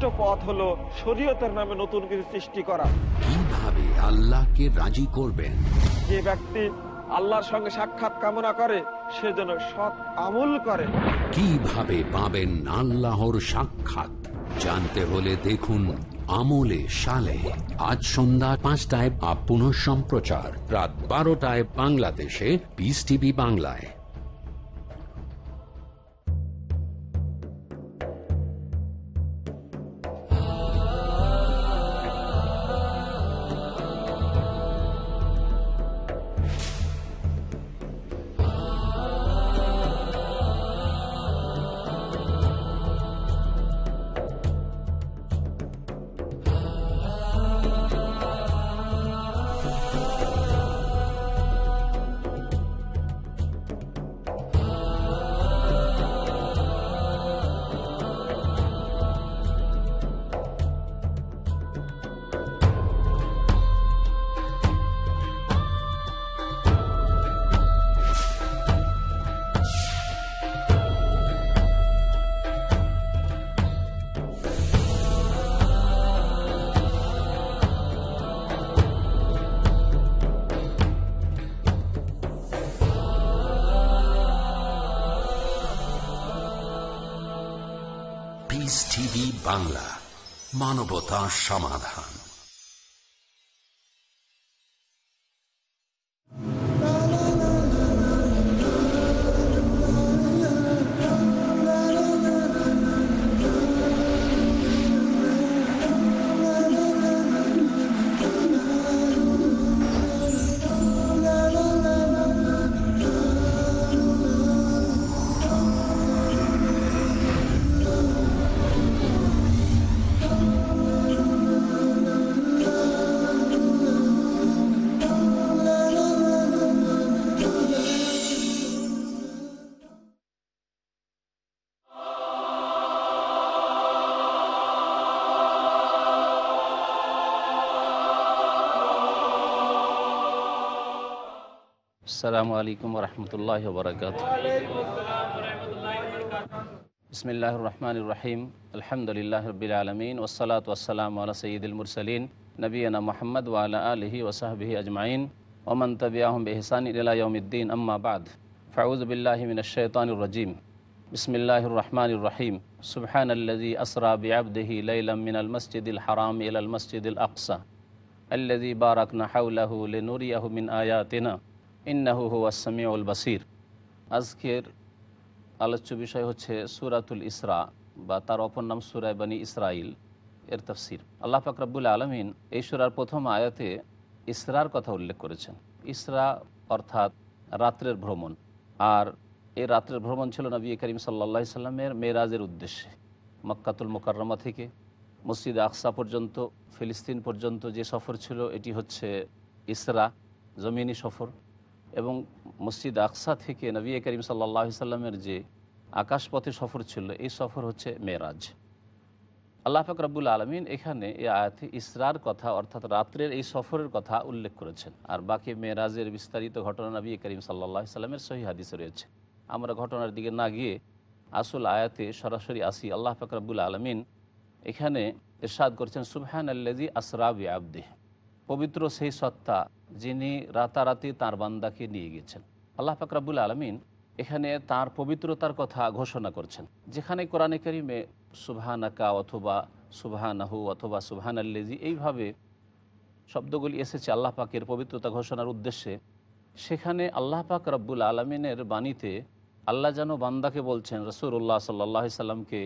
শ্রেষ্ঠ পথ হলো শরীয়তের নামে নতুন কিছু সৃষ্টি করা। কীভাবে আল্লাহকে রাজি করবেন? যে ব্যক্তি আল্লাহর সঙ্গে সাক্ষাৎ কামনা করে সে যেন সৎ আমল করে। কীভাবে পাবেন আল্লাহর সাক্ষাৎ? জানতে হলে দেখুন আমলে সালে। আজ সন্ধ্যা পাঁচটায় বা পুনঃ সম্প্রচার রাত বারোটায় বাংলাদেশে। পিস টিভি বাংলায়। বাংলা মানবতা সমাধান। আসসালামু আলাইকুম রহমতুল্লাহ বরকাত বিসমিল্লাহ রহমান রহিম আলহামদুলিল্লাহ রবিল আলমিন ওসলাত ওসালাম আলা সঈদুল মুরসলিন নবীনা মোহাম্মদ ওয়ালা আলহি ওসাহবিহি আজমাইন ওমন তবিয়াহম বেহসান ইলাউদ্দিন আম্মা বাদ ফাউজ বিল্লাহমিন শৈতানুরজিম বিসমিল্লাহ রহমান রহিম সুবহান আল্লাজি আসরা বিআবদিহি লাইলাম মিনাল মসজিদিল হারাম ইলাল মসজিদিল আকসা আল্লাজি বারাকনা হাউলাহু লিনুরিয়াহু মিন আয়াতিনা ইন্নাহু হুয়াসামিউল বাসির। আজকের আলোচ্য বিষয় হচ্ছে সুরাতুল ইসরা বা তার অপর নাম সুরায় বানী ইসরাইল এর তফসির। আল্লাহ ফাকরাবুল আলমিন এই সুরার প্রথম আয়াতে ইসরার কথা উল্লেখ করেছেন। ইসরা অর্থাৎ রাত্রের ভ্রমণ। আর এই রাত্রের ভ্রমণ ছিল নবী করিম সাল্লা সাল্লামের মেরাজের উদ্দেশ্যে। মক্কাতুল মোকাররমা থেকে মসজিদ আকসা পর্যন্ত, ফিলিস্তিন পর্যন্ত যে সফর ছিল, এটি হচ্ছে ইসরা, জমিনি সফর। এবং মসজিদ আকসা থেকে নবী করিম সাল্লা সাল্লামের যে আকাশপথে সফর ছিল, এই সফর হচ্ছে মেরাজ। আল্লাহ ফাক রব্বুল আলমিন এখানে এই আয়াতে ইসরার কথা অর্থাৎ রাত্রের এই সফরের কথা উল্লেখ করেছেন। আর বাকি মেরাজের বিস্তারিত ঘটনা নবী করিম সাল্লাহ সাল্লামের সহি হাদিসে রয়েছে। আমরা ঘটনার দিকে না গিয়ে আসল আয়াতে সরাসরি আসি। আল্লাহ ফাক রব্বুল আলমিন এখানে ইরশাদ করছেন সুবহান আল্লাজি আসরাবি আবদেহ পবিত্র সেই সত্তা যিনি রাতারাতি তার বান্দাকে নিয়ে গেছেন আল্লাহ ফাকরাবুল আলমিন এখানে তার পবিত্রতার কথা ঘোষণা করছেন। যেখানে কোরআনে করিমে সুবহানাকা অথবা সুবহানাহু অথবা সুবহান আল্লেজি এইভাবে শব্দগুলি এসেছে আল্লাহ পাকের পবিত্রতা ঘোষণার উদ্দেশ্যে, সেখানে আল্লাহ পাক রব্বুল আলমিনের বাণীতে আল্লাহ যেন বান্দাকে বলছেন রসুল্লাহ সাল্লাহ সাল্লামকে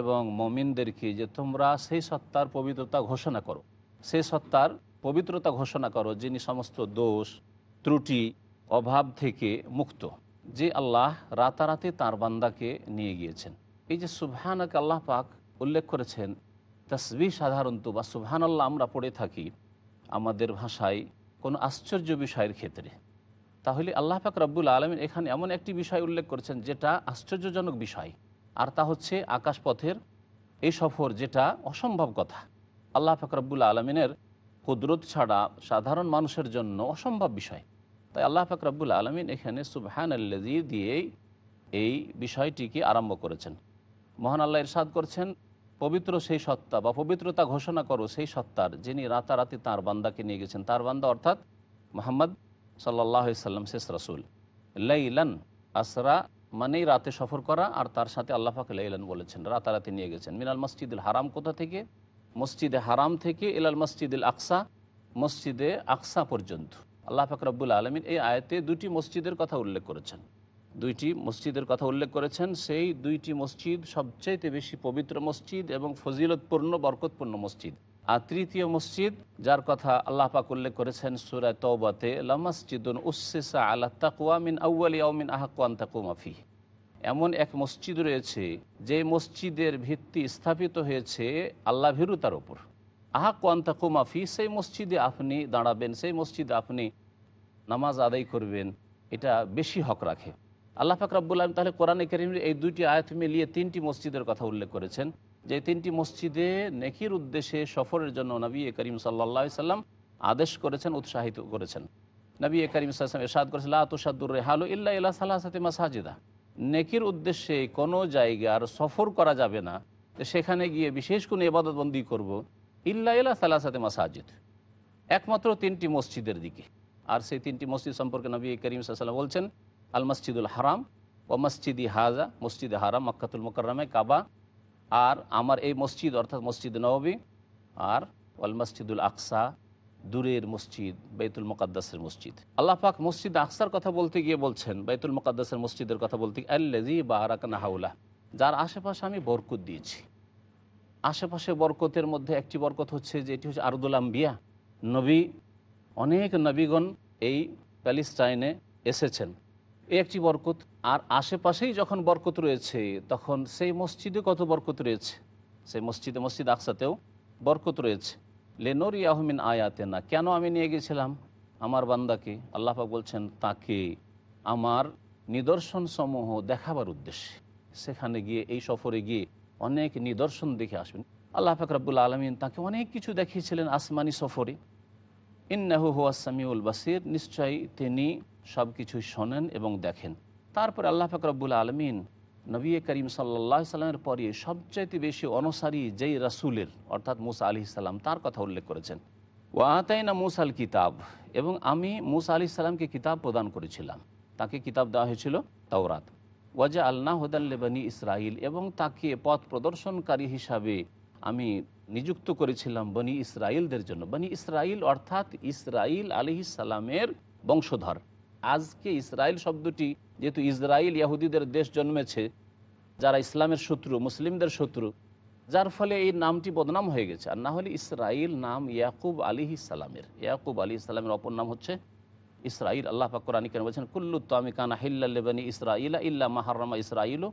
এবং মমিনদেরকে যে তোমরা সেই সত্তার পবিত্রতা ঘোষণা করো। সেই সত্তার পবিত্রতা ঘোষণা করো, যিনি সমস্ত দোষ, ত্রুটি, অভাব থেকে মুক্ত, যে আল্লাহ রাতারাতি তার বান্দাকে নিয়ে গিয়েছেন। এই যে সুবহানাক আল্লাহ পাক উল্লেখ করেছেন তসবি সাধারণত বা সুবহান আল্লাহ আমরা পড়ে থাকি আমাদের ভাষায় কোনো আশ্চর্য বিষয়ের ক্ষেত্রে। তাহলে আল্লাহ পাক রব্বুল আলমিন এখানে এমন একটি বিষয় উল্লেখ করেছেন যেটা আশ্চর্যজনক বিষয়, আর তা হচ্ছে আকাশপথের এই সফর যেটা অসম্ভব কথা। আল্লাহ পাক আলমিনের কুদরত ছাড়া সাধারণ মানুষের জন্য অসম্ভব বিষয়। তাই আল্লাহ পাক রব্বুল আলমিন এখানে সুবহান আল্লাজি দিয়েই এই বিষয়টিকে আরম্ভ করেছেন। মহান আল্লাহ ইরশাদ করছেন, পবিত্র সেই সত্তা বা পবিত্রতা ঘোষণা করো সেই সত্তার যিনি রাতারাতি তার বান্দাকে নিয়ে গেছেন। তার বান্দা অর্থাৎ মোহাম্মদ সাল্লাহ সাল্লাম শেষ রসুল। লাইলান আসরা মানেই রাতে সফর করা আর তার সাথে আল্লাহ পাক লাইলান বলেছেন, রাতারাতি নিয়ে গেছেন। মিনাল মসজিদুল হারাম কোথা থেকে? মসজিদে হারাম থেকে ইলাল মসজিদুল আকসা, মসজিদে আকসা পর্যন্ত। আল্লাহ পাক রব্বুল আলমিন এই আয়তে দুটি মসজিদের কথা উল্লেখ করেছেন। দুইটি মসজিদের কথা উল্লেখ করেছেন, সেই দুইটি মসজিদ সবচাইতে বেশি পবিত্র মসজিদ এবং ফজিলতপূর্ণ, বরকতপূর্ণ মসজিদ। আর তৃতীয় মসজিদ, যার কথা আল্লাহ পাক উল্লেখ করেছেন সুরায় তওবাতে, লামাসজিদুন উসসিসা আলা তাকওয়া মিন আউয়ালি ইয়াউমিন আহাক্কুয়ান তাকুমা ফিহি। এমন এক মসজিদ রয়েছে যে মসজিদের ভিত্তি স্থাপিত হয়েছে আল্লাহ ভীরুতার ওপর। আহা কোয়ান্তা কুমাফি সেই মসজিদে আপনি দাঁড়াবেন, সেই মসজিদে আপনি নামাজ আদায় করবেন, এটা বেশি হক রাখে। আল্লাহ ফাক রাব্বুল আলম তাহলে কোরআনে করিমের এই দুইটি আয়াত মিলিয়ে তিনটি মসজিদের কথা উল্লেখ করেছেন, যে তিনটি মসজিদে নেকির উদ্দেশ্যে সফরের জন্য নবী করিম সাল্লা সাল্লাম আদেশ করেছেন, উৎসাহিত করেছেন। নবী করিম সাল্লাম এরশাদ করেছেন, লা তুসাদুর রেহালু ইল্লা ইল্লা সালাসাতে মাসাজিদা। নেকির উদ্দেশ্যে কোনো জায়গার সফর করা যাবে না সেখানে গিয়ে বিশেষ কোনো এবাদতবন্দি করব। ইল্লা ইল্লা সালাসাতে মাসাজিদ, একমাত্র তিনটি মসজিদের দিকে। আর সেই তিনটি মসজিদ সম্পর্কে নবী করিম সাল্লাম বলছেন, আল মসজিদুল হারাম ও মসজিদি হাজা, মসজিদ হারাম, মক্কাতুল মোকাররমে, কাবা। আর আমার এই মসজিদ অর্থাৎ মসজিদ নবী, আর ওয়াল মসজিদুল আকসা দূরের মসজিদ, বাইতুল মোকাদ্দাসের মসজিদ। আল্লাহ পাক মসজিদ আকসার কথা বলতে গিয়ে বলছেন, বাইতুল মোকাদ্দাসের মসজিদের কথা বলতে গিয়ে আল্লাজি বা আরাকানা হাউলা যার আশেপাশে আমি বরকত দিয়েছি। আশেপাশে বরকতের মধ্যে একটি বরকত হচ্ছে যে, এটি হচ্ছে আরদুল আম্বিয়া। নবী, অনেক নবীগণ এই প্যালেস্টাইনে এসেছেন। এই একটি বরকত, আর আশেপাশেই যখন বরকত রয়েছে, তখন সেই মসজিদে কত বরকত রয়েছে? সেই মসজিদে, মসজিদ আকসাতেও বরকত রয়েছে। লেনোর ইয়াহমিন আয়াতে না কেন আমি নিয়ে গেছিলাম? আমার বান্দাকে আল্লাহাক বলছেন, তাকে আমার নিদর্শন সমূহ দেখাবার উদ্দেশ্যে। সেখানে গিয়ে, এই সফরে গিয়ে অনেক নিদর্শন দেখে আসবেন। আল্লাহ ফাকরাবুল আলমিন তাকে অনেক কিছু দেখিয়েছিলেন আসমানি সফরে। ইন্নাহু হুয়াসামিউল বাসির, নিশ্চয়ই তিনি সব কিছুই শোনেন এবং দেখেন। তারপরে আল্লাহ ফাকরাবুল আলমিন নবী করিম সাল্লাহ সাল্লামের পরে সবচাইতে বেশি অনুসারী যেই রাসুলের, অর্থাৎ মুসা আলি সাল্লাম তার কথা উল্লেখ করেছেন। ও আতাইনা মুসা আল কিতাব, এবং আমি মুসা আলি সাল্লামকে কিতাব প্রদান করেছিলাম। তাকে কিতাব দেওয়া হয়েছিল তাওরাত। ওয়াজা আল্লাহ হদাল্লেবানী ইসরাইল এবং তাকে পথ প্রদর্শনকারী হিসাবে আমি নিযুক্ত করেছিলাম বনি ইসরায়েলদের জন্য। বনি ইসরাইল অর্থাৎ ইসরাইল আলি সালামের বংশধর। আজকে ইসরায়েল শব্দটি যেহেতু ইসরায়েল ইয়াহুদিদের দেশ জন্মেছে, যারা ইসলামের শত্রু, মুসলিমদের শত্রু, যার ফলে এই নামটি বদনাম হয়ে গেছে। আর না হলে ইসরাইল নাম ইয়াকুব আলী সালামের। ইয়াকুব আলী ইসলামের অপর নাম হচ্ছে ইসরাইল। আল্লাহ পাকুরানি কেন বলছেন, কুল্লু আমি কানা হিল্লাবনী ইসরাইলা ইল্লা মাহারমা ইসরাইল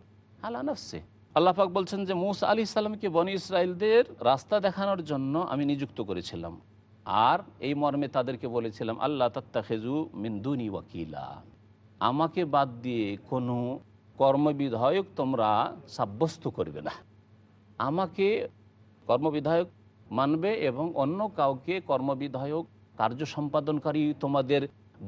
আলা নফসে। আল্লাহ পাক বলছেন যে, মুসা আলী ইসলামকে বনি ইসরায়েলদের রাস্তা দেখানোর জন্য আমি নিযুক্ত করেছিলাম। আর এই মর্মে তাদেরকে বলেছিলাম আল্লাহ তাত্তাখেজু মিন্দুনি ওয়াকিলা। আমাকে বাদ দিয়ে কোনো কর্মবিধায়ক তোমরা সাব্যস্ত করবে না। আমাকে কর্মবিধায়ক মানবে এবং অন্য কাউকে কর্মবিধায়ক, কার্য সম্পাদনকারী তোমাদের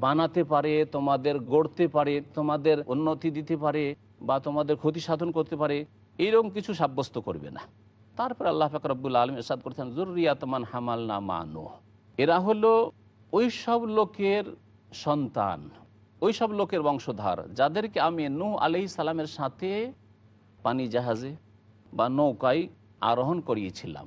বানাতে পারে, তোমাদের গড়তে পারে, তোমাদের উন্নতি দিতে পারে বা তোমাদের ক্ষতি সাধন করতে পারে এইরকম কিছু সাব্যস্ত করবে না। তারপর আল্লাহ ফাকরাবুল আলম এরশাদ করছেন জরুরিয়াতমান হামাল না মানো এরা হলো ওই সব লোকের সন্তান, ওই সব লোকের বংশধার যাদেরকে আমি নূ আলহি সালামের সাথে পানি জাহাজে বা নৌকায় আরোহণ করিয়েছিলাম।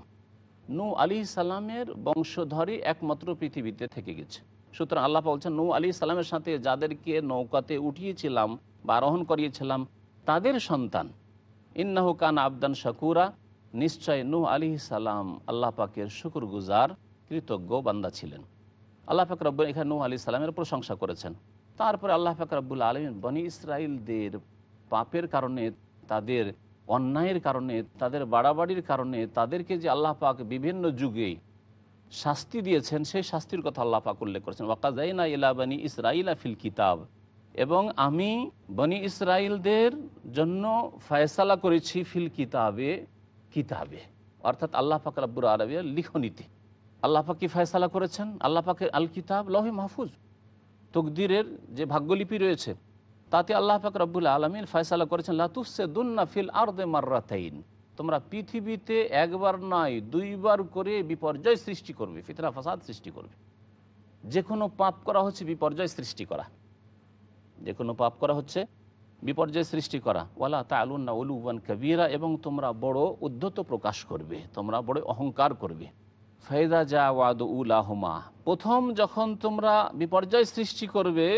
নূ আলী সালামের বংশধরই একমাত্র পৃথিবীতে থেকে গেছে। সুতরাং আল্লাহ বলছেন নূ আলী সালামের সাথে যাদেরকে নৌকাতে উঠিয়েছিলাম বা আরোহণ করিয়েছিলাম, তাদের সন্তান। ইন্নাহু কান আবদান শাকুরা, নিশ্চয় নূহ আলী সালাম আল্লাহ পাকের শুকুর গুজার কৃতজ্ঞ বান্দা ছিলেন। আল্লাহ পাক রব্বুল এখানে নূহ আলী সালামের প্রশংসা করেছেন। তারপরে আল্লাহ পাক রব্বুল আলমিন বনি ইসরায়েলদের পাপের কারণে, তাদের অন্যায়ের কারণে, তাদের বাড়াবাড়ির কারণে, তাদেরকে যে আল্লাহ পাক বিভিন্ন যুগে শাস্তি দিয়েছেন, সেই শাস্তির কথা আল্লাহ পাক উল্লেখ করেছেন। ওয়াকাজাইনা ইলা বানি ইসরাইলা ফিল কিতাব। এবং আমি বনি ইসরায়েলদের জন্য ফয়সালা করেছি ফিল কিতাবে কিতাবে। অর্থাৎ আল্লাহ পাক রাব্বুর লিখনীতি। আল্লাহ পাক কি ফয়সালা করেছেন? আল্লাহ পাকের আল কিতাব লহে মাহফুজ। তকদিরের যে ভাগ্যলিপি রয়েছে, তাতে আল্লাহ পাক রব্বুল আলমিন ফয়সালা করেছেন লাতুসে দুন্না ফিল আর্দে মার্রাতাইন। তোমরা পৃথিবীতে একবার নয়, দুইবার করে বিপর্যয় সৃষ্টি করবে ফিতরা ফাসাদ সৃষ্টি করবে। যে কোনো পাপ করা হচ্ছে বিপর্যয় সৃষ্টি করা। যে কোনো পাপ করা হচ্ছে বিপর্যয় সৃষ্টি করা। ওয়ালা তালুন্না উলুবান কবিরা এবং তোমরা বড় উদ্ধত প্রকাশ করবে, তোমরা বড় অহংকার করবে। ফায়দা যা ওয়াদ উলাহমা। প্রথম যখন তোমরা বিপর্যয় সৃষ্টি করবে,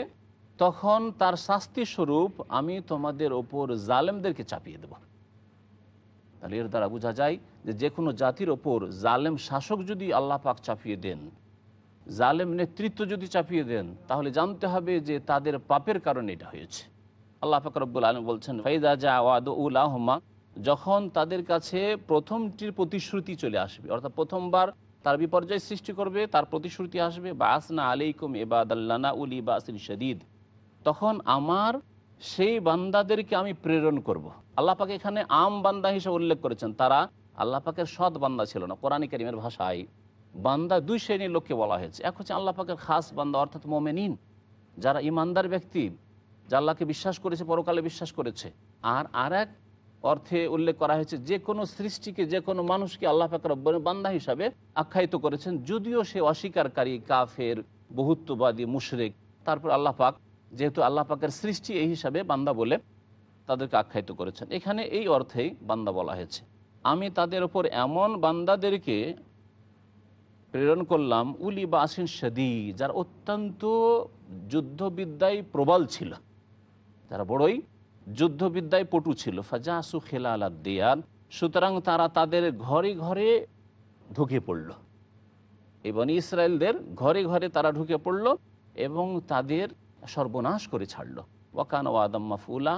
তখন তার শাস্তি স্বরূপ আমি তোমাদের ওপর জালেমদেরকে চাপিয়ে দেব। তাহলে এর দ্বারা বোঝা যায় যে যে কোনো জাতির ওপর জালেম শাসক যদি আল্লাহ পাক চাপিয়ে দেন, জালেম নেতৃত্ব যদি চাপিয়ে দেন, তাহলে জানতে হবে যে তাদের পাপের কারণে এটা হয়েছে। আল্লাহ পাক রব্বুল আলম বলছেন, ফাইদা যা ওয়াদ উলাহমা, যখন তাদের কাছে প্রথমটির প্রতিশ্রুতি চলে আসবে, অর্থাৎ প্রথমবার তার বিপর্যয় সৃষ্টি করবে, তার প্রতিশ্রুতি আসবে বা আসনা আলাইকুম এবাদাল্লানা উলি বা আসিন শদীদ। তখন আমার সেই বান্দাদেরকে আমি প্রেরণ করব। আল্লাহ পাক এখানে আম বান্দা হিসেবে উল্লেখ করেছেন। তারা আল্লাহ পাকের সৎ বান্দা ছিল না, কোরআন করিমের ভাষায়। বান্দা দুই শ্রেণির লোককে বলা হয়েছে। এক হচ্ছে আল্লাহ পাকের খাস বান্দা, অর্থাৎ মোমেনিন, যারা ইমানদার ব্যক্তি, যা আল্লাহকে বিশ্বাস করেছে, পরকালে বিশ্বাস করেছে। আর আর এক অর্থে উল্লেখ করা হয়েছে, যে কোনো সৃষ্টিকে, যে কোনো মানুষকে আল্লাহ রব্বানের বান্দা হিসাবে আখ্যায়িত করেছেন, যদিও সে অস্বীকারী, কাফের, বহুত্ববাদী, মুশরেক। তারপর আল্লাহ পাক, যেহেতু আল্লাহ পাকের সৃষ্টি এই হিসাবে বান্দা বলে তাদেরকে আখ্যায়িত করেছেন। এখানে এই অর্থেই বান্দা বলা হয়েছে। আমি তাদের ওপর এমন বান্দাদেরকে প্রেরণ করলাম, উলি বা আসিন সদি যার অত্যন্ত যুদ্ধবিদ্যায় প্রবল ছিল। যারা বড়ই যুদ্ধবিদ্যায় পটু ছিল। ফাজাসু খেলা আলাদ দিয়ান সুতরাং তারা তাদের ঘরে ঘরে ঢুকে পড়ল। এবং ইসরায়েলদের ঘরে ঘরে তারা ঢুকে পড়ল এবং তাদের সর্বনাশ করে ছাড়ল। ওয়াকান ওয়াদাম মাফুলা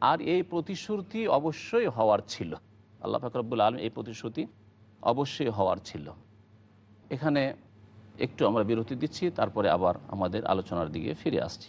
আর এই প্রতিশ্রুতি অবশ্যই হওয়ার ছিল। আল্লাহ ফাকরবুল আলম এই প্রতিশ্রুতি অবশ্যই হওয়ার ছিল। এখানে একটু আমরা বিরতি দিচ্ছি, তারপরে আবার আমাদের আলোচনার দিকে ফিরে আসছি।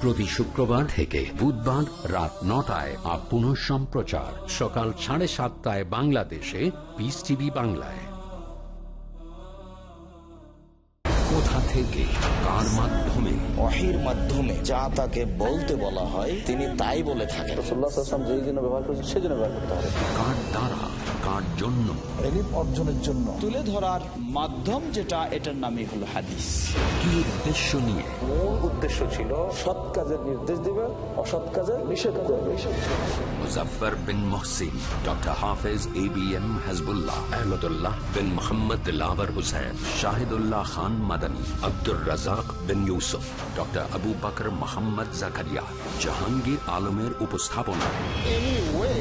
প্রতি শুক্রবার থেকে বুধবার রাত নটায় আর পুনঃ সম্প্রচার। সকাল সাড়ে সাতটায় বাংলাদেশে পিস টিভি বাংলায়। কোথা থেকে কার মাধ্যমে? ওহির মাধ্যমে যা তাকে বলতে বলা হয় তিনি তাই বলে থাকেন। ব্যবহার করেছেন সেই জন্য ব্যবহার করতে হবে। কার দ্বারা? কার জন্য। অর্জনের জন্য। তুলে ধরার মাধ্যম যেটা এটার নামই হলো হাদিস। কি উদ্দেশ্য নিয়ে? মূল উদ্দেশ্য ছিল সৎ কাজের নির্দেশ দিবে অসৎ কাজের নিষেধ করবে। Muzaffar bin Mohsin doctor Hafez A B M Hazbullah Ahmadullah bin Mohammad Dilawar Hussain Shahidullah Khan Madani Abdur Razzak bin Yusuf doctor Abu Bakr Mohammad Zakaria Jahangir আলমের উপস্থাপনা।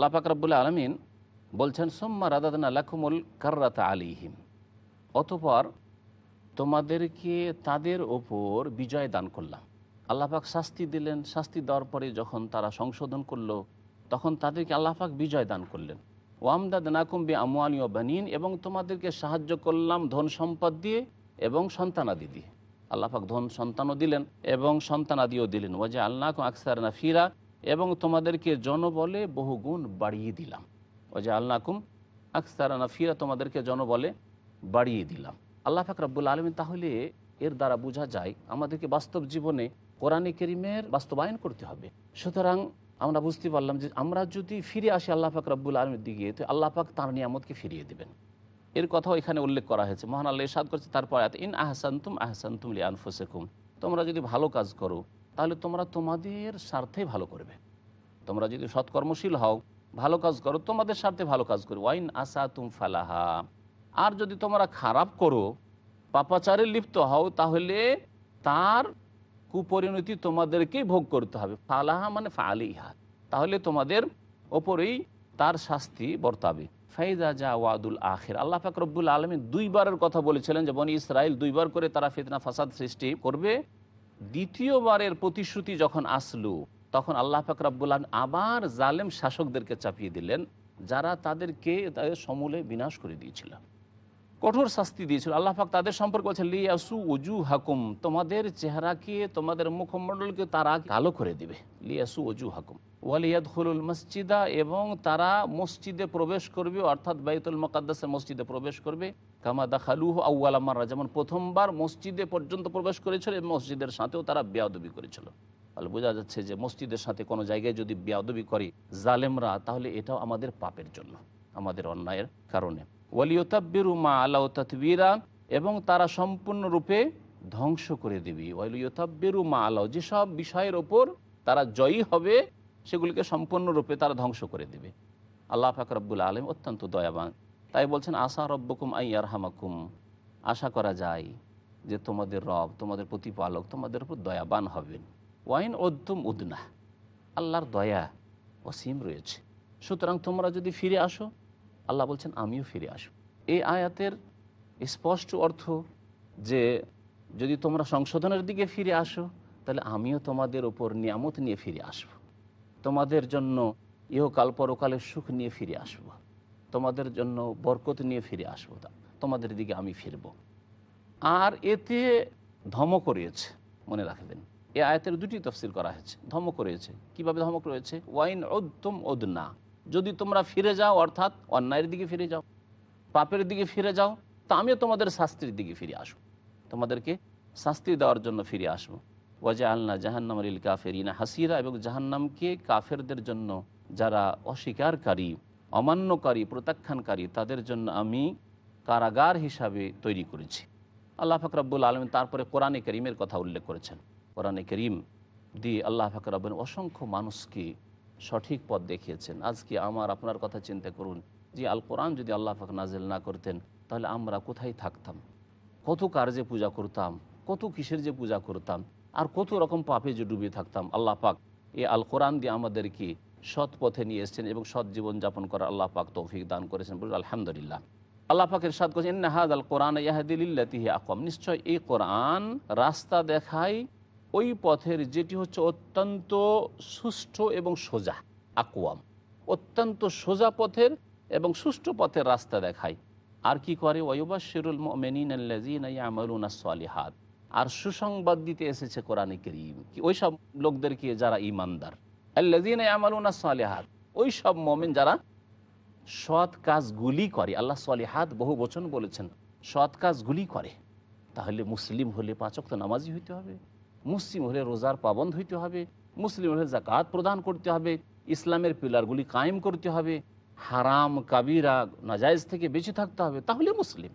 আল্লাহ পাক রব্বুল আলমিন বলছেন, সোম্মা রাদাদনা লাকুমুল কার্রাতা আলিহিম অতপর তোমাদেরকে তাদের ওপর বিজয় দান করলাম। আল্লাহ পাক শাস্তি দিলেন, শাস্তি দেওয়ার পরে যখন তারা সংশোধন করল, তখন তাদেরকে আল্লাহ পাক বিজয় দান করলেন। ওয়ামদাদ নাকুম বি আমওয়ালি ও বানিন, এবং তোমাদেরকে সাহায্য করলাম ধন সম্পদ দিয়ে এবং সন্তানাদি দিয়ে। আল্লাহ পাক ধন সন্তানও দিলেন এবং সন্তানাদিও দিলেন। ওয়াজে আল্লাহ আকসার নাফিরা এবং তোমাদেরকে জনবলে বহুগুণ বাড়িয়ে দিলাম। ওয়াজে আল্লাকুম আকসার নাফিরা, তোমাদেরকে জনবলে বাড়িয়ে দিলাম। আল্লাহ পাক রব্বুল আলমিন তাহলে এর দ্বারা বোঝা যায় আমাদেরকে বাস্তব জীবনে কোরআনে কেরিমের বাস্তবায়ন করতে হবে। সুতরাং আমরা বুঝতে পারলাম যে আমরা যদি ফিরে আসি আল্লাহ পাক রব্বুল আলমের দিকে, তো আল্লাহ পাক তার নিয়ামতকে ফিরিয়ে দেবেন। এর কথাও এখানে উল্লেখ করা হয়েছে। মহান আল্লাহ ইরশাদ করছে, তারপর ইন আহসান্তুম আহসান্তুম লি আনফুসেকুম তোমরা যদি ভালো কাজ করো তাহলে তোমরা তোমাদের স্বার্থে ভালো করবে। তোমরা যদি সৎকর্মশীল হও, ভালো কাজ করো, তোমাদের স্বার্থে ভালো কাজ করো ওয়াইন আসা তুম ফালাহা। আর যদি তোমরা খারাপ করো, পাপাচারে লিপ্ত হও, তাহলে তার কুপরিণতি তোমাদেরকেই ভোগ করতে হবে। ফালাহা মানে ফালিহা তাহলে তোমাদের ওপরেই তার শাস্তি বর্তাবে। ফাইদা যা ওয়াদুল আখের। আল্লাহ ফাকরবুল আলমী দুইবারের কথা বলেছিলেন যে, বনি ইসরায়েল দুইবার করে তারা ফিতনা, ফাসাদ সৃষ্টি করবে। দ্বিতীয়বারের প্রতিশ্রুতি যখন আসলো, তখন আল্লাহ ফাকরাবুল আবার জালেম শাসকদেরকে চাপিয়ে দিলেন, যারা তাদেরকে, তাদের সমূলে বিনাশ করে দিয়েছিল। কঠোর শাস্তি দিয়েছিল। আল্লাহ পাক তাদের সম্পর্কে বলছে লিয়াসু উজু হাকুম তোমাদের চেহারাকে, তোমাদের মুখমণ্ডলকে তারা কালো করে দিবে। লিয়াসু উজু হাকুম ওয়ালিয়াদ হলুল মসজিদা, এবং তারা মসজিদে প্রবেশ করবে, অর্থাৎ বাইতুল মকাদ্দাসের মসজিদে প্রবেশ করবে। কামা দাখালুহ আউ্লামাররা যেমন প্রথমবার মসজিদে পর্যন্ত প্রবেশ করেছিল, এবং মসজিদের সাথেও তারা বেয়াদবি করেছিল। তাহলে বোঝা যাচ্ছে যে মসজিদের সাথে কোনো জায়গায় যদি বেয়াদবি করে জালেমরা, তাহলে এটাও আমাদের পাপের জন্য, আমাদের অন্যায়ের কারণে। ওয়ালিয়তাব্বিরু মা তৎবিরা এবং তারা সম্পূর্ণরূপে ধ্বংস করে দেবে। ওয়ালিয়তাব্বিরু মা আল্লাহ যেসব বিষয়ের ওপর তারা জয়ী হবে, সেগুলিকে সম্পূর্ণরূপে তারা ধ্বংস করে দেবে। আল্লাহ ফাকরাবুল আলম অত্যন্ত দয়াবান। তাই বলছেন, আশা রব্বকুম আই হামাকুম আশা করা যায় যে তোমাদের রব, তোমাদের প্রতিপালক তোমাদের উপর দয়াবান হবেন। ওয়াইন অদ্যম উদনা, আল্লাহর দয়া অসীম রয়েছে। সুতরাং তোমরা যদি ফিরে আসো আল্লাহ বলছেন, আমিও ফিরে আসব। এই আয়াতের স্পষ্ট অর্থ যে, যদি তোমরা সংশোধনের দিকে ফিরে আসো, তাহলে আমিও তোমাদের ওপর নিয়ামত নিয়ে ফিরে আসব। তোমাদের জন্য ইহকাল পরকালের সুখ নিয়ে ফিরে আসব। তোমাদের জন্য বরকত নিয়ে ফিরে আসব। তোমাদের দিকে আমি ফিরব। আর এতে ধমক রয়েছে, মনে রাখবেন। এ আয়াতের দুটি তফসিল করা হয়েছে। ধমক রয়েছে। কীভাবে ধমক রয়েছে? ওয়াইন ওদ্দম ওদনা যদি তোমরা ফিরে যাও, অর্থাৎ অন্যায়ের দিকে ফিরে যাও, পাপের দিকে ফিরে যাও, তা আমিও তোমাদের শাস্তির দিকে ফিরে আসব। তোমাদেরকে শাস্তি দেওয়ার জন্য ফিরে আসব। ওয়াজা আল্লাহ জাহান্নাম আলিল কাফেরিনা হাসিরা এবং জাহান্নামকে কাফেরদের জন্য যারা অস্বীকারী, অমান্যকারী, প্রত্যাখ্যানকারী, তাদের জন্য আমি কারাগার হিসাবে তৈরি করেছি। আল্লাহ ফাকরাবুল আলম তারপরে কোরআনে করিমের কথা উল্লেখ করেছেন। কোরআনে করিম দিয়ে আল্লাহ ফাকরাবেন অসংখ্য মানুষকে সঠিক পথ দেখিয়েছেন। আজকে আমার আপনার কথা চিন্তা করুন যে, আল কোরআন যদি আল্লাহ পাক নাজেল না করতেন, তাহলে আমরা কোথায় থাকতাম? কত কার্যে পূজা করতাম, কত কিসের যে পূজা করতাম, আর কত রকম পাপে যে ডুবে থাকতাম। আল্লাহ পাক এই আল কোরআন দিয়ে আমাদেরকে সৎ পথে নিয়ে এসছেন এবং সৎ জীবনযাপন করার আল্লাহ পাক তৌফিক দান করেছেন বলুন আলহামদুলিল্লাহ। আল্লাহ পাকের সাদ করেছেন নাহাদ আল কোরআন ইয়াহাদিল্লাতিহি আকম নিশ্চয় এই কোরআন রাস্তা দেখায় ওই পথের যেটি হচ্ছে অত্যন্ত সুষ্ঠু এবং সোজা, আকুয়াম। অত্যন্ত সোজা পথের এবং সুষ্ঠু পথের রাস্তা দেখায়। আর কি করে? ওয়ুবাশিরুল মেনিন সালিহাত। আর সুসংবাদ দিতে এসেছে কোরআনে করিম। ওই সব লোকদেরকে যারা ইমানদার আল্লাজিন ওই সব মমিন যারা সৎ কাজগুলি করে। আল্লাহ সালিহাত বহু বচন বলেছেন, সৎ কাজগুলি করে। তাহলে মুসলিম হলে পাচক তো নামাজি হইতে হবে। মুসলিম হলে রোজার পাবন্ধ হইতে হবে, মুসলিম হলে জাকাত প্রদান করতে হবে, ইসলামের পিলারগুলি কায়েম করতে হবে, হারাম, কাবিরা নাজাইজ থেকে বেঁচে থাকতে হবে, তাহলে মুসলিম।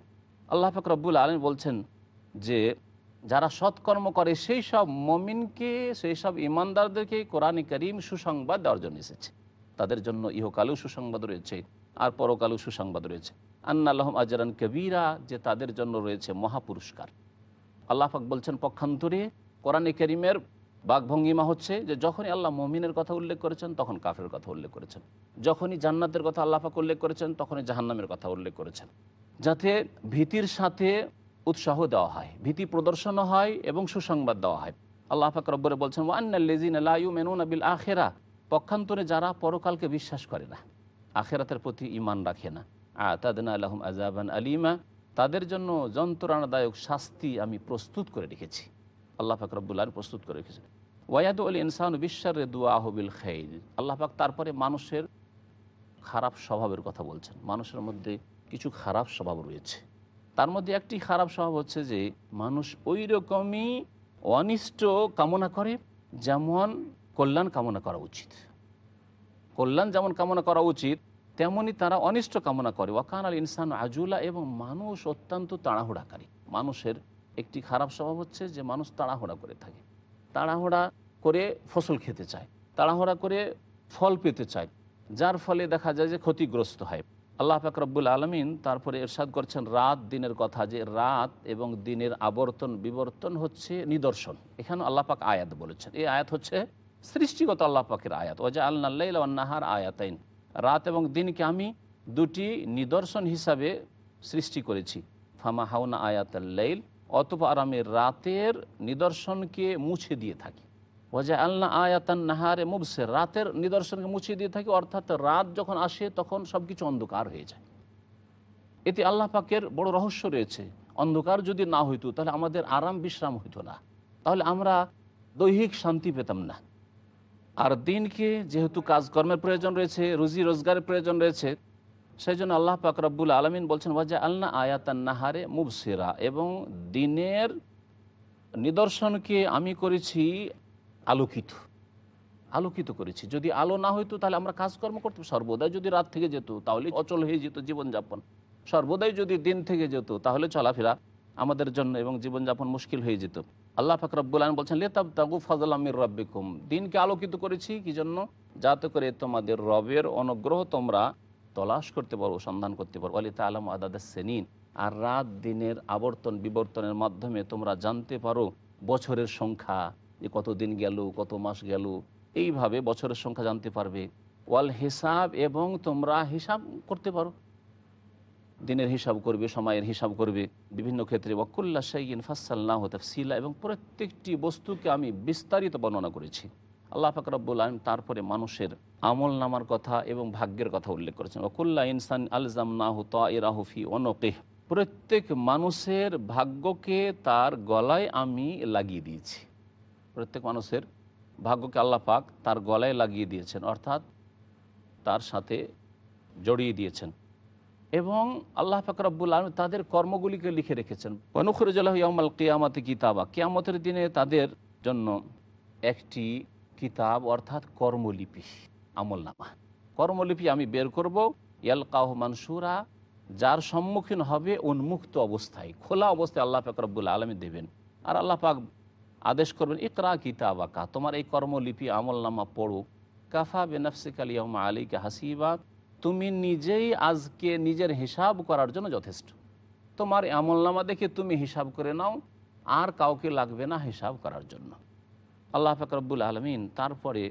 আল্লাহ ফাকরাবুল আলম বলছেন যে, যারা সৎকর্ম করে, সেই সব মমিনকে, সেই সব ইমানদারদেরকে কোরআন করিম সুসংবাদ দেওয়ার জন্য এসেছে। তাদের জন্য ইহকালেও সুসংবাদ রয়েছে, আর পরকালেও সুসংবাদ রয়েছে। আন্না আল্লাহম আজরান কবিরা, যে তাদের জন্য রয়েছে মহাপুরস্কার। আল্লাহ পাক বলছেন, পক্ষান্তরে কোরআনে করিমের বাঘভঙ্গিমা হচ্ছে যে যখনই আল্লাহ মমিনের কথা উল্লেখ করেছেন, তখন কাফের কথা উল্লেখ করেছেন। যখনই জান্নাতের কথা আল্লাহ পাক উল্লেখ করেছেন, তখনই জাহান্নামের কথা উল্লেখ করেছেন। যাতে ভীতির সাথে উৎসাহ দেওয়া হয়, ভীতি প্রদর্শন হয় এবং সুসংবাদ দেওয়া হয়। আল্লাহ পাক রব্বরে বলছেন ওয়ান্নাল্লেজিন আবিল আখেরা পক্ষান্তরে যারা পরকালকে বিশ্বাস করে না, আখেরাতের প্রতি ইমান রাখে না। আ আতাদনা আলহম আজাবান আলিমা, তাদের জন্য যন্ত্রণাদায়ক শাস্তি আমি প্রস্তুত করে রেখেছি। আল্লাহ পাক রব্বুল্লাহ প্রস্তুত করে রেখেছেন ওয়াদ উল ইনসান বিশ্বার দুয়া হবিল খেইল। আল্লাহ পাক তারপরে মানুষের খারাপ স্বভাবের কথা বলছেন। মানুষের মধ্যে কিছু খারাপ স্বভাব রয়েছে। তার মধ্যে একটি খারাপ স্বভাব হচ্ছে যে, মানুষ ওই রকমই অনিষ্ট কামনা করে যেমন কল্যাণ কামনা করা উচিত। কল্যাণ যেমন কামনা করা উচিত, তেমনি তারা অনিষ্ট কামনা করে। ওয়াকান আল ইনসান আজুলা এবং মানুষ অত্যন্ত তাড়াহুড়াকারী। মানুষের একটি খারাপ স্বভাব হচ্ছে যে মানুষ তাড়াহুড়া করে থাকে। তাড়াহুড়া করে ফসল খেতে চায়, তাড়াহুড়া করে ফল পেতে চায়, যার ফলে দেখা যায় যে ক্ষতিগ্রস্ত হয়। আল্লাহ ফাকরাবুল আলমিন তারপরে এরশাদ করছেন, রাত দিনের কথা যে রাত এবং দিনের আবর্তন বিবর্তন হচ্ছে নিদর্শন। এখানে আল্লাহ পাক আয়াত বলেছেন। এই আয়াত হচ্ছে সৃষ্টিগত আল্লাহ পাকের আয়াত। ওজা আল্লাহার আয়াতাইন। রাত এবং দিনকে আমি দুটি নিদর্শন হিসাবে সৃষ্টি করেছি। ফামা হাওনা আয়াতাল্লাইল অতপর আমি রাতের নিদর্শনকে মুছে দিয়ে থাকি। ওজা আল্লাহ আয়াতান নাহারে মুবসের, রাতের নিদর্শনকে মুছে দিয়ে থাকি, অর্থাৎ রাত যখন আসে তখন সব কিছু অন্ধকার হয়ে যায়। এতে আল্লাহ পাকের বড় রহস্য রয়েছে। অন্ধকার যদি না হইতো তাহলে আমাদের আরাম বিশ্রাম হইতো না। তাহলে আমরা দৈহিক শান্তি পেতাম না। আর দিনকে যেহেতু কাজকর্মের প্রয়োজন রয়েছে, রুজি রোজগারের প্রয়োজন রয়েছে সেই জন্য আল্লাহ পাক রব্বুল আলমিন বলছেন ওয়াজা আল্লাহ আয়াতান নাহারে মুবসিরা এবং দিনের নিদর্শনকে আমি করেছি আলোকিত। আলোকিত করেছি। যদি আলো না হইতো, তাহলে আমরা কাজকর্ম করতাম সর্বদাই। যদি রাত থেকে যেত, তাহলে অচল হয়ে যেত জীবনযাপন। সর্বদাই যদি দিন থেকে যেত, তাহলে চলাফেরা আমাদের জন্য এবং জীবনযাপন মুশকিল হয়ে যেত। আল্লাহ ফাকরাবুল আলম বলছেন লেতাব তাগু ফজল আমির রব্বিকুম। দিনকে আলোকিত করেছি, কি জন্য? যাতে করে তোমাদের রবের অনুগ্রহ তোমরা তলাশ করতে পারো, সন্ধান করতে পারো। আলী তালাম আদাদ সেনিন। আর রাত দিনের আবর্তন বিবর্তনের মাধ্যমে তোমরা জানতে পারো বছরের সংখ্যা, যে কত দিন গেল, কত মাস গেল। এইভাবে বছরের সংখ্যা জানতে পারবে। ওয়াল হিসাব এবং তোমরা হিসাব করতে পারো। দিনের হিসাব করবে, সময়ের হিসাব করবে। বিভিন্ন ক্ষেত্রে ওয়াকুল্লা সাইন ফাসাল্লাহ তফসিলা এবং প্রত্যেকটি বস্তুকে আমি বিস্তারিত বর্ণনা করেছি। আল্লাহ ফাকরাবুল আলম তারপরে মানুষের আমল নামার কথা এবং ভাগ্যের কথা উল্লেখ করেছেন। অকুল্লা ইনসান আলজাম নাহু তাহফি অনকেহ প্রত্যেক মানুষের ভাগ্যকে তার গলায় আমি লাগিয়ে দিয়েছি। প্রত্যেক মানুষের ভাগ্যকে আল্লাহ পাক তার গলায় লাগিয়ে দিয়েছেন, অর্থাৎ তার সাথে জড়িয়ে দিয়েছেন। এবং আল্লাহ ফাকরাবুল আলম তাদের কর্মগুলিকে লিখে রেখেছেন। অনুখরুজ্লাহ ইয়ামাল কিতাবা। কিয়ামতের দিনে তাদের জন্য একটি কিতাব অর্থাৎ কর্মলিপি, আমলনামা। কর্মলিপি আমি বের করব, ইয়ালকাহ মানসুরা, যার সম্মুখীন হবে উন্মুক্ত অবস্থায়, খোলা অবস্থায় আল্লাহ ফাকরাবুল আলমী দেবেন। আর আল্লাহ পাক আদেশ করবেন, ইকরা কিতাবাকা, তোমার এই কর্মলিপি, আমলনামা পড়ো। কাফা বেনাফসিক আলিয়ামা আলীকে হাসিবা, তুমি নিজেই আজকে নিজের হিসাব করার জন্য যথেষ্ট। তোমার আমলনামা দেখে তুমি হিসাব করে নাও, আর কাউকে লাগবে না হিসাব করার জন্য। আল্লাহ ফাকরবুল আলমিন তারপরে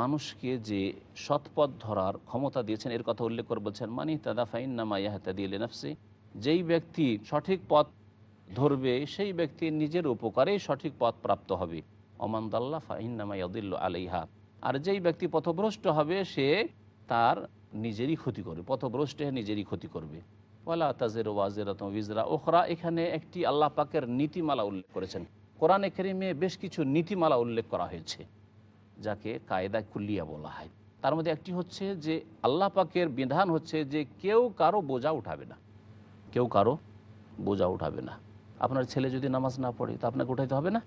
মানুষকে যে সৎপথ ধরার ক্ষমতা দিয়েছেন, এর কথা উল্লেখ করে বলছেন, মানি তাদা ফাইন নামা ইয়াহতাদি নাফসি যেই ব্যক্তি সঠিক পথ ধরবে, সেই ব্যক্তি নিজের উপকারেই সঠিক পথ প্রাপ্ত হবে। অমান্দাল্লাহ ফাইন নামা ইয়াদিল্ল আলাইহা। আর যেই ব্যক্তি পথভ্রষ্ট হবে, সে তার নিজেরই ক্ষতি করবে, পথভ্রষ্ট হয়ে নিজেরই ক্ষতি করবে। ওয়ালা তাজের ওয়াজেরাতম বিজরা ওখরা এখানে একটি আল্লাহ পাকের নীতিমালা উল্লেখ করেছেন। কোরআনে কেরিমে বেশ কিছু নীতিমালা উল্লেখ করা হয়েছে, যাকে কায়দা কুল্লিয়া বলা হয়। তার মধ্যে একটি হচ্ছে যে, আল্লাহ পাকের বিধান হচ্ছে যে, কেউ কারও বোঝা উঠাবে না। কেউ কারও বোঝা উঠাবে না। আপনার ছেলে যদি নামাজ না পড়ে, তো আপনাকে উঠাইতে হবে না?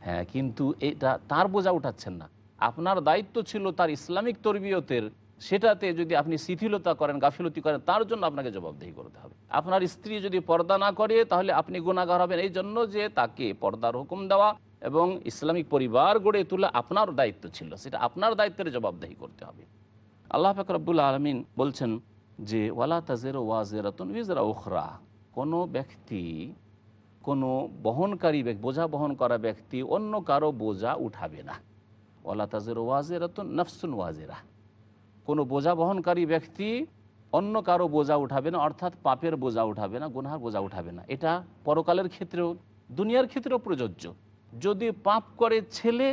হ্যাঁ কিন্তু এটা তার বোঝা উঠাচ্ছেন না। আপনার দায়িত্ব ছিল তার ইসলামিক তরবিয়তের সেটাতে যদি আপনি শিথিলতা করেন, গাফিলতি করেন, তার জন্য আপনাকে জবাবদেহি করতে হবে। আপনার স্ত্রী যদি পর্দা না করে, তাহলে আপনি গুণাগার হবেন। এই জন্য যে তাকে পর্দার হুকুম দেওয়া এবং ইসলামিক পরিবার গড়ে তোলা আপনার দায়িত্ব ছিল। সেটা আপনার দায়িত্বের জবাবদেহি করতে হবে। আল্লাহ ফাকরাবুল আলমিন বলছেন যে, ওয়ালা তাজের ওয়াজেরাতুন উইজরা ওখরা কোনো ব্যক্তি, কোনো বহনকারী ব্যক্তি, বোঝা বহন করা ব্যক্তি অন্য কারও বোঝা উঠাবে না। ওয়ালা তাজের ওয়াজেরাতুন নফসুন ওয়াজেরা। কোনো বোঝা বহনকারী ব্যক্তি অন্য কারও বোঝা উঠাবে না, অর্থাৎ পাপের বোঝা উঠাবে না, গুনহার বোঝা উঠাবে না। এটা পরকালের ক্ষেত্রেও, দুনিয়ার ক্ষেত্রেও প্রযোজ্য। যদি পাপ করে ছেলে,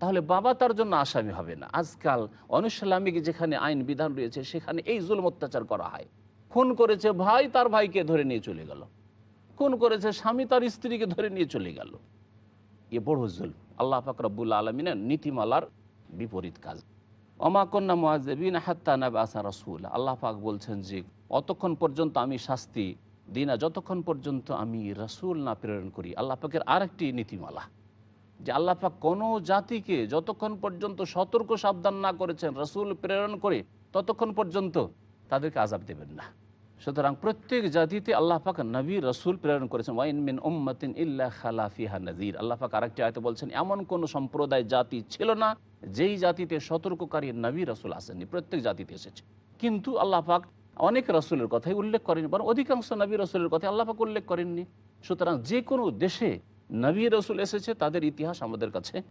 তাহলে বাবা তার জন্য আসামি হবে না। আজকাল অনুসালামিক যেখানে আইন বিধান রয়েছে, সেখানে এই জুলম অত্যাচার করা হয়। খুন করেছে ভাই, তার ভাইকে ধরে নিয়ে চলে গেল। খুন করেছে স্বামী, তার স্ত্রীকে ধরে নিয়ে চলে গেল। এ বড় জুল আল্লাহ ফাকরাবুল আলমিনের নীতিমালার বিপরীত কাজ। অমাকন্যা মোয়াজেবিন হাত্তা নাব আসা রসুল। আল্লাহ পাক বলছেন যে, অতক্ষণ পর্যন্ত আমি শাস্তি দিই না, যতক্ষণ পর্যন্ত আমি রসুল না প্রেরণ করি। আল্লাহ পাকের আরেকটি নীতিমালা, যে আল্লাহ পাক কোনো জাতিকে যতক্ষণ পর্যন্ত সতর্ক সাবধান না করেছেন, রসুল প্রেরণ করে, ততক্ষণ পর্যন্ত তাদেরকে আজাব দেবেন না। সুতরাং প্রত্যেক জাতিতে আল্লাহ পাক নবী, রসুল প্রেরণ করেছেন। ওয়াইন মিন উম্মাতিন ইল্লা খালাফিহা নজির আল্লাহ পাক আরেকটি আয়তে বলছেন, এমন কোন সম্প্রদায়, জাতি ছিল না যেই জাতিতে সতর্ককারী নবী রসুল আসেননি, প্রত্যেক জাতিতে এসেছে। কিন্তু আল্লাহ পাক অনেক রসুলের কথাই উল্লেখ করেন বরং অধিকাংশ নবী রসুলের কথা আল্লাহ পাক উল্লেখ করেননি। সুতরাং যে কোনো দেশে নবী রসুল এসেছে, তাদের ইতিহাস আমাদের কাছে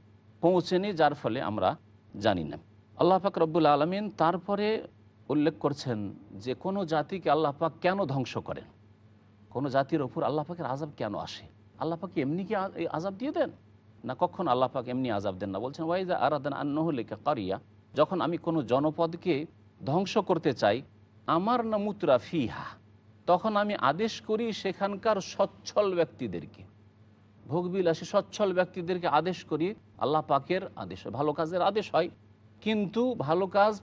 পৌঁছেনি, যার ফলে আমরা জানি না। আল্লাহ পাক রব্বুল আলমিন তারপরে উল্লেখ করছেন যে কোনো জাতিকে আল্লাহ পাক কেন ধ্বংস করেন? কোনো জাতির ওপর আল্লাহ পাকের আজাব কেন আসে? আল্লাহ এমনি কি আজাব দিয়ে দেন? না কখন আল্লাহ পাক এমনি আজাব দেন না। বলছেন ওয়াইজা আরাদান আন্নহলিকা কারিয়া যখন আমি কোনো জনপদকে ধ্বংস করতে চাই, আমার না মুতরা ফিহা, তখন আমি আদেশ করি সেখানকার সচ্ছল ব্যক্তিদেরকে। ভোগবিলাসী সচ্ছল ব্যক্তিদেরকে আদেশ করি, আল্লাহ পাকের আদেশ, ভালো কাজের আদেশ হয়। কিন্তু ভালো কাজ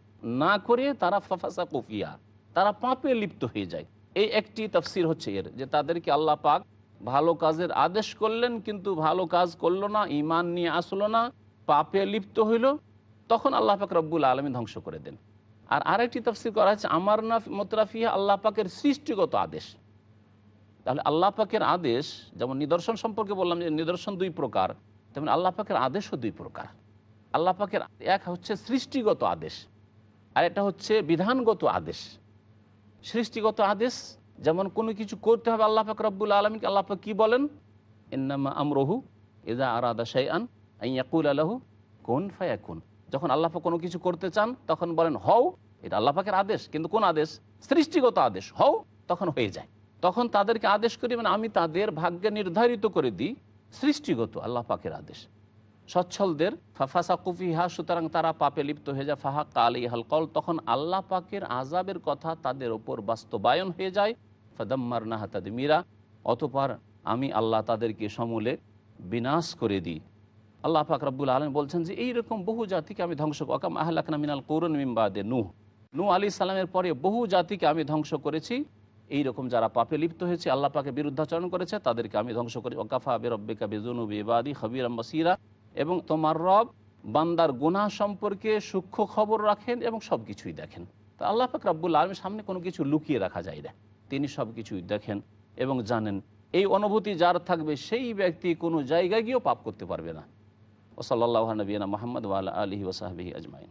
না করে তারা ফাফাসা কফিয়া, তারা পাপে লিপ্ত হয়ে যায়। এই একটি তফসির হচ্ছে এর, যে তাদেরকে আল্লাহ পাক ভালো কাজের আদেশ করলেন, কিন্তু ভালো কাজ করল না ইমান নিয়ে আসলো না, পাপে লিপ্ত হইল, তখন আল্লাহ পাক রব্বুল আলমী ধ্বংস করে দেন। আর আরেকটি তফসিল করা হচ্ছে আমার না মোতরাফিয়া আল্লাহ পাকের সৃষ্টিগত আদেশ। তাহলে আল্লাহ পাকের আদেশ, যেমন নিদর্শন সম্পর্কে বললাম যে নিদর্শন দুই প্রকার, তেমন আল্লাহ পাকের আদেশও দুই প্রকার। আল্লাহ পাকের এক হচ্ছে সৃষ্টিগত আদেশ, আর এটা হচ্ছে বিধানগত আদেশ। সৃষ্টিগত আদেশ যেমন কোনো কিছু করতে হবে আল্লাহ পাক রব্বুল আলমীকে আল্লাহ পাক কী বলেন? ইন্নামা আমরহু এজা আরাদা শাইআন আইয়াকুল আলাহু কোন ফায়াকুন। যখন আল্লাহ কোনো কিছু করতে চান, তখন বলেন, হও। এটা আল্লাহ পাকের আদেশ, কিন্তু কোন আদেশ? সৃষ্টিগত আদেশ। হও। তখন হয়ে যায়। তখন তাদেরকে আদেশ করি মানে আমি তাদের ভাগ্যে নির্ধারিত করে দিই সৃষ্টিগত আল্লাহ পাকের আদেশ। সচ্ছলদের ফাফাসা কুফিহা সুতরাং তারা পাপে লিপ্ত হয়ে যায়। ফাহা কালি হালকল তখন আল্লাহ পাকের আজাবের কথা তাদের ওপর বাস্তবায়ন হয়ে যায়। ফদম্মার নাহাতাদ মীরা অতপর আমি আল্লাহ তাদেরকে সমূলে বিনাশ করে দিই। আল্লাহ পাক রব্বুল আলম বলছেন যে, এইরকম বহু জাতিকে আমি ধ্বংস অকাম আহলাকনা মিনাল কৌরন মিম্বাদে নূহ। নূ আলী সালামের পরে বহু জাতিকে আমি ধ্বংস করেছি। এই রকম যারা পাপে লিপ্ত হয়েছে, আল্লাহ পাকে বিরুদ্ধাচরণ করেছে, তাদেরকে আমি ধ্বংস করি। ওকাফা বেরব্বিকা বেজুনু বেবাদি খবির বাসিরা এবং তোমার রব বান্দার গুনাহ সম্পর্কে সূক্ষ্ম খবর রাখেন এবং সব কিছুই দেখেন। তা আল্লাহ পাক রব্বুল আলমের সামনে কোনো কিছু লুকিয়ে রাখা যায় না। তিনি সব কিছুই দেখেন এবং জানেন। এই অনুভূতি যার থাকবে, সেই ব্যক্তি কোনো জায়গায় গিয়েও পাপ করতে পারবে না। ওসল্লাহ সাল্লাহ নবীনা মোহাম্মদ ওয়াল আলহি ওসাহাবি আজমাইন।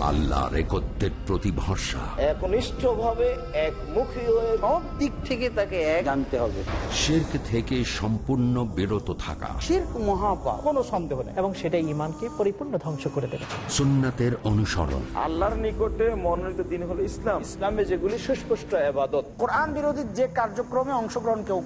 আল্লাহর একত্রের প্রতি ভরসা। একনিষ্ঠ ভাবে একমুখী হয়ে সব দিক থেকে তাকে এক জানতে হবে। শির্ক থেকে সম্পূর্ণ বিরত থাকা। শির্ক মহাপাপ কোনো সন্দেহ নেই। এবং সেটা ইমানকে পরিপূর্ণ ধ্বংস করে দেবে। সুন্নাতের অনুসরণ। আল্লাহর নিকটে মনোনীত দিন হলো ইসলাম। ইসলামে যেগুলি সুস্পষ্ট আবাদত কোরআন বিরোধী যে কার্যক্রমে অংশগ্রহণ কেউ